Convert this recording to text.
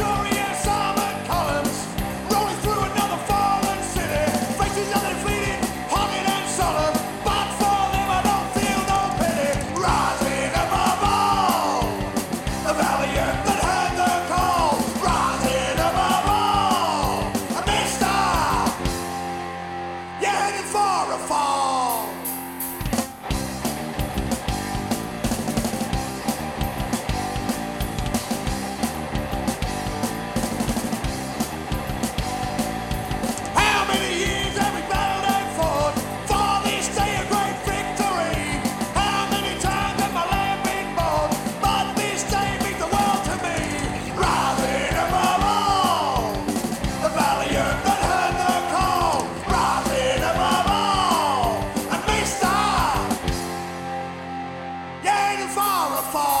story far, afar.